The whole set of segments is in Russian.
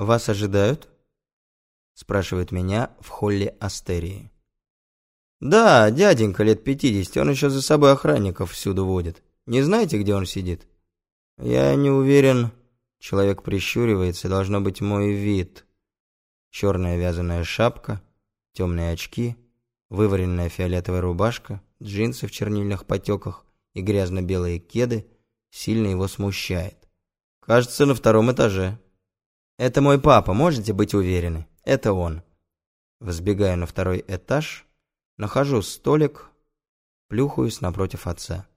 «Вас ожидают?» Спрашивает меня в холле Астерии. «Да, дяденька лет пятидесяти, он еще за собой охранников всюду водит. Не знаете, где он сидит?» «Я не уверен...» Человек прищуривается, должно быть мой вид. Черная вязаная шапка, темные очки, вываренная фиолетовая рубашка, джинсы в чернильных потеках и грязно-белые кеды сильно его смущает. Кажется, на втором этаже. Это мой папа, можете быть уверены. Это он. Взбегаю на второй этаж, нахожу столик, плюхаюсь напротив отца.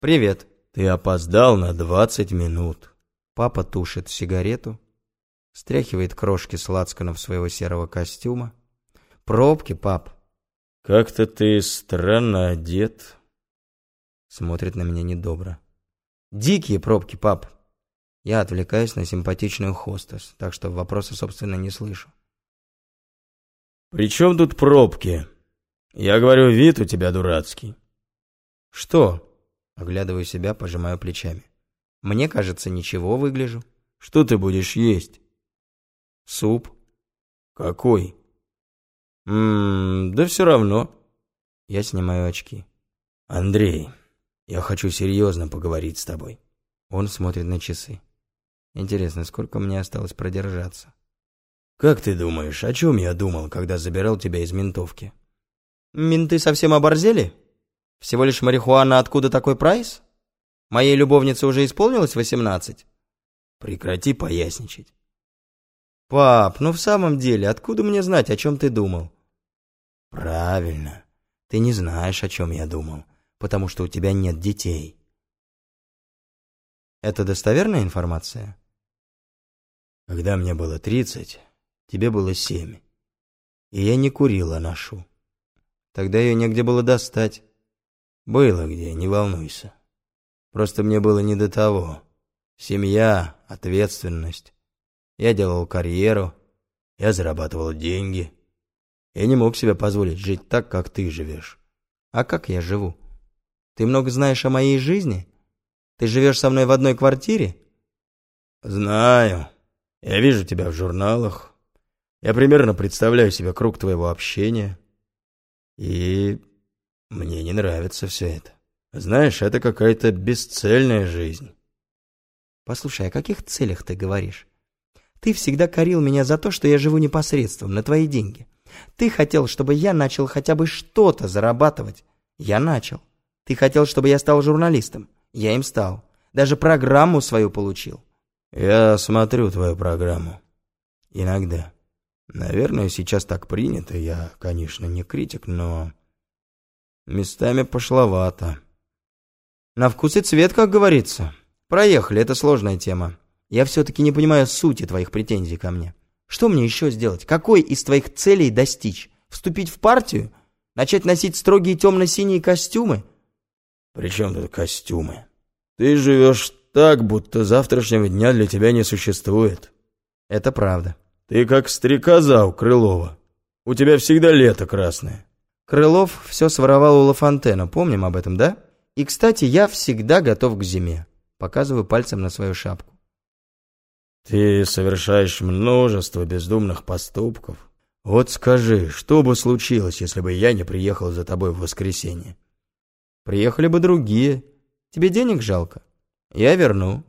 «Привет». «Ты опоздал на двадцать минут». Папа тушит сигарету, стряхивает крошки с лацканов своего серого костюма. «Пробки, пап». «Как-то ты странно одет». Смотрит на меня недобро. «Дикие пробки, пап». Я отвлекаюсь на симпатичную хостес, так что вопроса, собственно, не слышу. «При чем тут пробки? Я говорю, вид у тебя дурацкий». «Что?» Оглядываю себя, пожимаю плечами. «Мне кажется, ничего выгляжу». «Что ты будешь есть?» «Суп». «Какой?» «Ммм, да все равно». Я снимаю очки. «Андрей, я хочу серьезно поговорить с тобой». Он смотрит на часы. Интересно, сколько мне осталось продержаться? «Как ты думаешь, о чем я думал, когда забирал тебя из ментовки?» «Менты совсем оборзели? Всего лишь марихуана, откуда такой прайс? Моей любовнице уже исполнилось восемнадцать?» «Прекрати поясничать». «Пап, ну в самом деле, откуда мне знать, о чем ты думал?» «Правильно. Ты не знаешь, о чем я думал, потому что у тебя нет детей». «Это достоверная информация?» «Когда мне было тридцать, тебе было семь, и я не курила ношу. Тогда ее негде было достать». «Было где, не волнуйся. Просто мне было не до того. Семья, ответственность. Я делал карьеру, я зарабатывал деньги. Я не мог себе позволить жить так, как ты живешь. А как я живу? Ты много знаешь о моей жизни? Ты живешь со мной в одной квартире? Знаю. Я вижу тебя в журналах. Я примерно представляю себе круг твоего общения. И мне не нравится все это. Знаешь, это какая-то бесцельная жизнь. Послушай, о каких целях ты говоришь? Ты всегда корил меня за то, что я живу непосредством, на твои деньги. Ты хотел, чтобы я начал хотя бы что-то зарабатывать. Я начал. Ты хотел, чтобы я стал журналистом. Я им стал. Даже программу свою получил. Я смотрю твою программу. Иногда. Наверное, сейчас так принято. Я, конечно, не критик, но... Местами пошловато. На вкус и цвет, как говорится. Проехали, это сложная тема. Я все-таки не понимаю сути твоих претензий ко мне. Что мне еще сделать? Какой из твоих целей достичь? Вступить в партию? Начать носить строгие темно-синие костюмы? При чем тут костюмы? Ты живешь так, будто завтрашнего дня для тебя не существует. Это правда. Ты как стрекоза у Крылова. У тебя всегда лето красное. Крылов все своровал у Лафонтена, помним об этом, да? И, кстати, я всегда готов к зиме. Показываю пальцем на свою шапку. Ты совершаешь множество бездумных поступков. Вот скажи, что бы случилось, если бы я не приехал за тобой в воскресенье? Приехали бы другие. Тебе денег жалко? Я верну.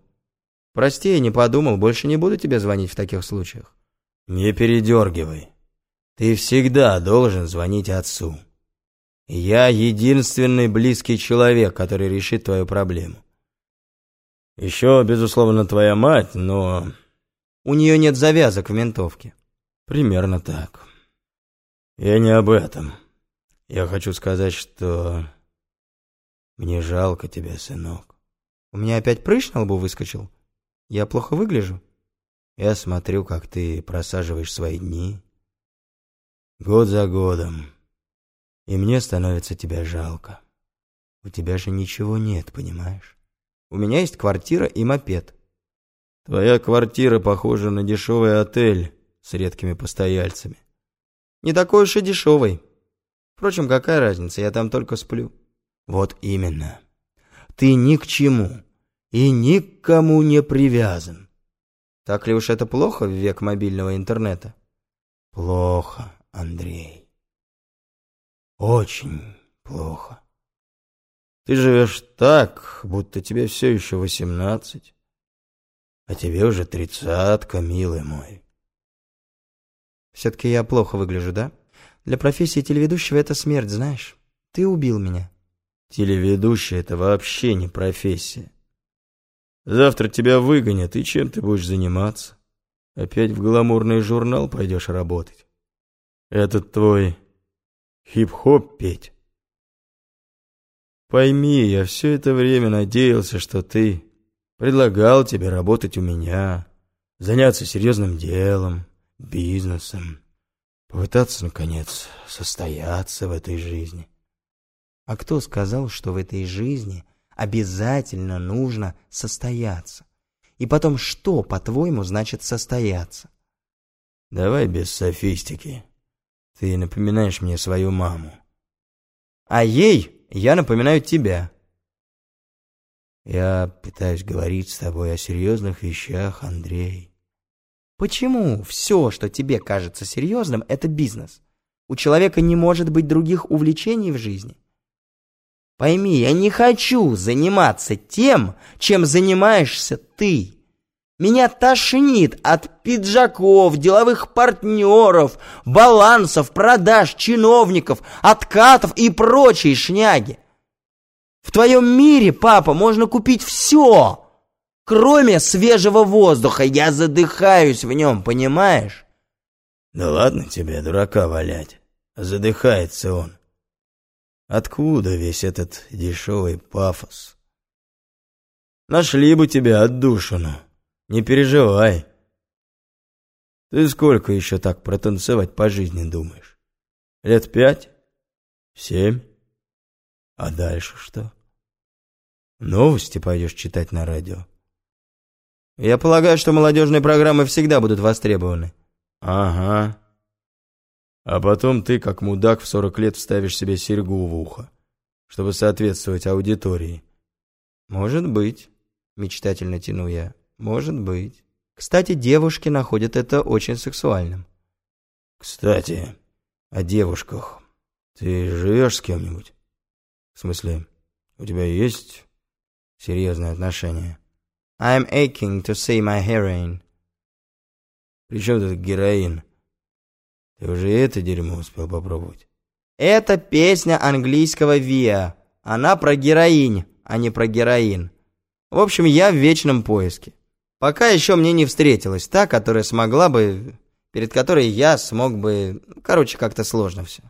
Прости, я не подумал, больше не буду тебе звонить в таких случаях. Не передергивай. Ты всегда должен звонить отцу. Я единственный близкий человек, который решит твою проблему. Еще, безусловно, твоя мать, но... У нее нет завязок в ментовке. Примерно так. Я не об этом. Я хочу сказать, что... Мне жалко тебя, сынок. У меня опять прыщ на лбу выскочил? Я плохо выгляжу? Я смотрю, как ты просаживаешь свои дни. Год за годом. И мне становится тебя жалко. У тебя же ничего нет, понимаешь? У меня есть квартира и мопед. Твоя квартира похожа на дешевый отель с редкими постояльцами. Не такой уж и дешевый. Впрочем, какая разница, я там только сплю. Вот именно. Ты ни к чему и никому не привязан. Так ли уж это плохо в век мобильного интернета? Плохо, Андрей. Очень плохо. Ты живешь так, будто тебе все еще восемнадцать, а тебе уже тридцатка, милый мой. Все-таки я плохо выгляжу, да? Для профессии телеведущего это смерть, знаешь. Ты убил меня. Телеведущий — это вообще не профессия. Завтра тебя выгонят, и чем ты будешь заниматься? Опять в гламурный журнал пойдешь работать? Этот твой хип-хоп петь? Пойми, я все это время надеялся, что ты предлагал тебе работать у меня, заняться серьезным делом, бизнесом, попытаться, наконец, состояться в этой жизни. А кто сказал, что в этой жизни обязательно нужно состояться? И потом, что, по-твоему, значит состояться? Давай без софистики. Ты напоминаешь мне свою маму. А ей я напоминаю тебя. Я пытаюсь говорить с тобой о серьезных вещах, Андрей. Почему все, что тебе кажется серьезным, это бизнес? У человека не может быть других увлечений в жизни. Пойми, я не хочу заниматься тем, чем занимаешься ты. Меня тошнит от пиджаков, деловых партнеров, балансов, продаж, чиновников, откатов и прочей шняги. В твоем мире, папа, можно купить все, кроме свежего воздуха. Я задыхаюсь в нем, понимаешь? Да ладно тебе, дурака, валять. Задыхается он. Откуда весь этот дешевый пафос? Нашли бы тебя отдушину. Не переживай. Ты сколько еще так протанцевать по жизни думаешь? Лет пять? Семь? А дальше что? Новости пойдешь читать на радио? Я полагаю, что молодежные программы всегда будут востребованы. Ага. А потом ты, как мудак, в сорок лет вставишь себе серьгу в ухо, чтобы соответствовать аудитории. Может быть, мечтательно тяну я. Может быть. Кстати, девушки находят это очень сексуальным. Кстати, о девушках. Ты живешь с кем-нибудь? В смысле, у тебя есть серьезные отношения? I'm aching to see my heroine. При чем тут героин? Ты уже это дерьмо успел попробовать? Это песня английского Виа. Она про героинь, а не про героин. В общем, я в вечном поиске. Пока еще мне не встретилась та, которая смогла бы... Перед которой я смог бы... Короче, как-то сложно все.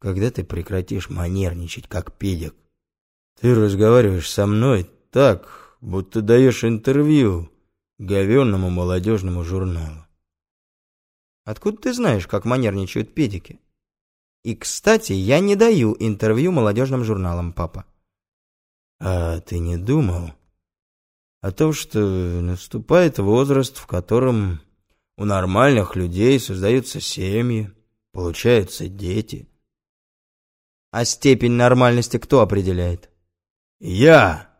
Когда ты прекратишь манерничать, как педик? Ты разговариваешь со мной так, будто даешь интервью говенному молодежному журналу. Откуда ты знаешь, как манерничают педики? И, кстати, я не даю интервью молодежным журналам, папа. А ты не думал, о том, что наступает возраст, в котором у нормальных людей создаются семьи, получаются дети. А степень нормальности кто определяет? Я.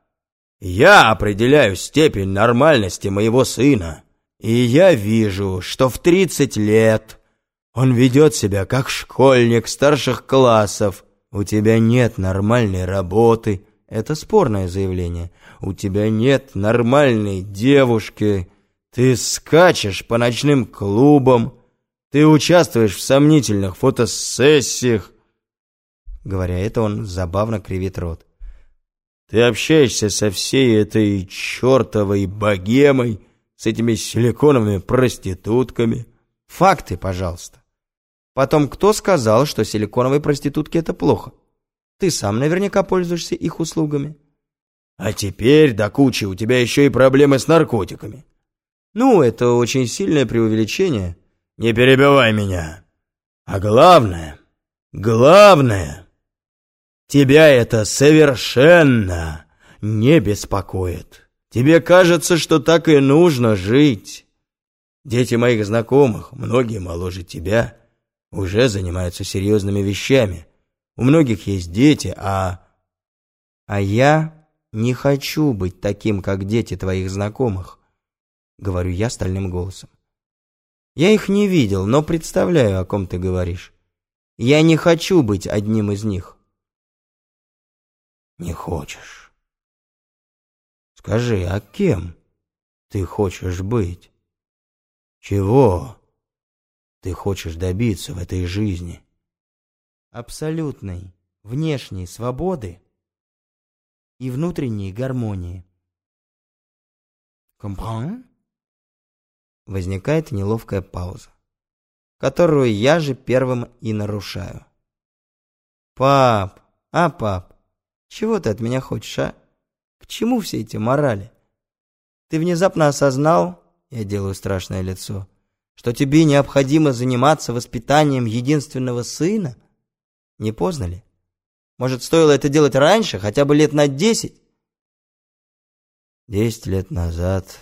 Я определяю степень нормальности моего сына. И я вижу, что в 30 лет он ведет себя как школьник старших классов. У тебя нет нормальной работы, это спорное заявление. У тебя нет нормальной девушки. Ты скачешь по ночным клубам. Ты участвуешь в сомнительных фотосессиях. Говоря это, он забавно кривит рот. Ты общаешься со всей этой чертовой богемой, с этими силиконовыми проститутками. Факты, пожалуйста. Потом, кто сказал, что силиконовые проститутки это плохо? Ты сам наверняка пользуешься их услугами. А теперь, до кучи, у тебя еще и проблемы с наркотиками. Ну, это очень сильное преувеличение. Не перебивай меня. А главное, главное, тебя это совершенно не беспокоит. Тебе кажется, что так и нужно жить. Дети моих знакомых, многие моложе тебя, уже занимаются серьезными вещами – у многих есть дети, а... А я не хочу быть таким, как дети твоих знакомых. — говорю я стальным голосом. «Я их не видел, но представляю, о ком ты говоришь. Я не хочу быть одним из них». «Не хочешь?» «Скажи, а кем ты хочешь быть? Чего ты хочешь добиться в этой жизни?» «Абсолютной, внешней свободы и внутренней гармонии». «Компран?» Возникает неловкая пауза, которую я же первым и нарушаю. «Пап, а пап, чего ты от меня хочешь, а? К чему все эти морали? Ты внезапно осознал, я делаю страшное лицо, что тебе необходимо заниматься воспитанием единственного сына? Не поздно ли? Может, стоило это делать раньше, хотя бы лет на десять? Десять лет назад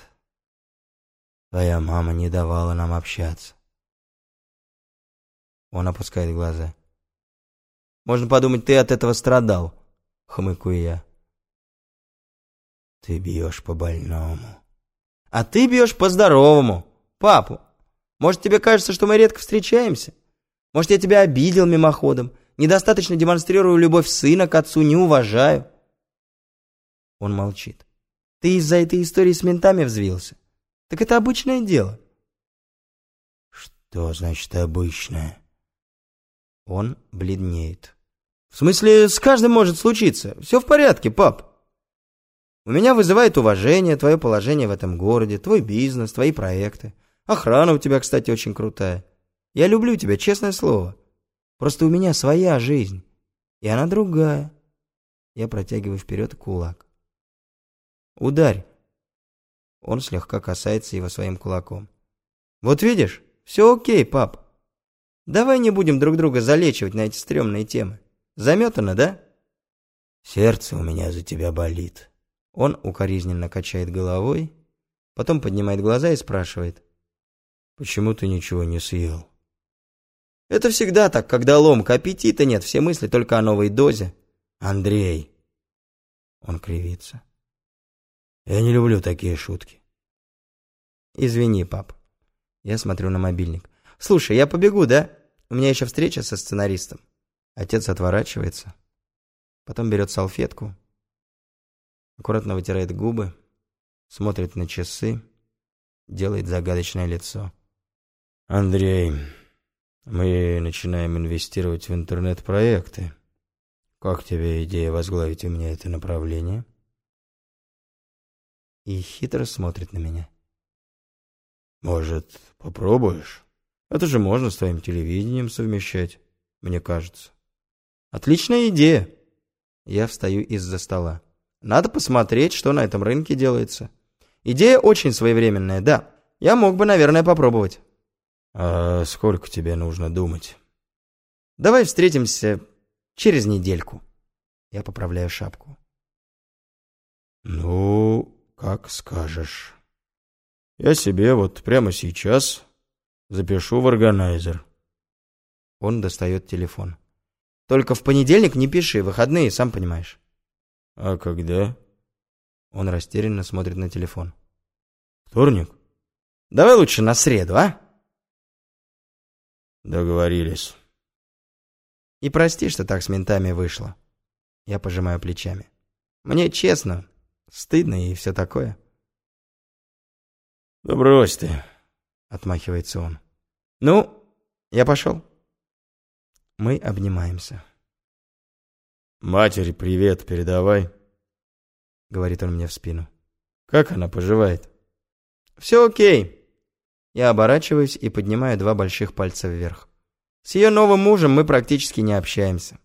твоя мама не давала нам общаться. Он опускает глаза. Можно подумать, ты от этого страдал, хмыкаю я. Ты бьешь по больному. А ты бьешь по здоровому. Папу. Может, тебе кажется, что мы редко встречаемся? Может, я тебя обидел мимоходом, недостаточно демонстрирую любовь сына к отцу, не уважаю? Он молчит. Ты из-за этой истории с ментами взвился? Так это обычное дело. Что значит обычное? Он бледнеет. В смысле, с каждым может случиться. Все в порядке, пап. У меня вызывает уважение твое положение в этом городе, твой бизнес, твои проекты. Охрана у тебя, кстати, очень крутая. Я люблю тебя, честное слово. Просто у меня своя жизнь, и она другая. Я протягиваю вперед кулак. Ударь. Он слегка касается его своим кулаком. Вот видишь, все окей, пап. Давай не будем друг друга залечивать на эти стрёмные темы. Заметано, да? Сердце у меня за тебя болит. Он укоризненно качает головой, потом поднимает глаза и спрашивает. Почему ты ничего не съел? Это всегда так, когда ломка, аппетита нет, все мысли только о новой дозе. Андрей. Он кривится. Я не люблю такие шутки. Извини, пап. Я смотрю на мобильник. Слушай, я побегу, да? У меня еще встреча со сценаристом. Отец отворачивается. Потом берет салфетку. Аккуратно вытирает губы. Смотрит на часы. Делает загадочное лицо. Андрей, мы начинаем инвестировать в интернет-проекты. Как тебе идея возглавить у меня это направление? и хитро смотрит на меня. «Может, попробуешь? Это же можно с твоим телевидением совмещать, мне кажется». «Отличная идея!» Я встаю из-за стола. «Надо посмотреть, что на этом рынке делается. Идея очень своевременная, да. Я мог бы, наверное, попробовать». «А сколько тебе нужно думать?» «Давай встретимся через недельку». Я поправляю шапку. «Ну, «Как скажешь. Я себе вот прямо сейчас запишу в органайзер». Он достает телефон. «Только в понедельник не пиши, выходные, сам понимаешь». «А когда?» Он растерянно смотрит на телефон. «Вторник?» «Давай лучше на среду, а?» «Договорились». «И прости, что так с ментами вышло». Я пожимаю плечами. «Мне честно, Стыдно и все такое. «Да брось ты», — отмахивается он. «Ну, я пошел». Мы обнимаемся. «Матери привет передавай», — говорит он мне в спину. «Как она поживает?» «Все окей». Я оборачиваюсь и поднимаю два больших пальца вверх. С ее новым мужем мы практически не общаемся.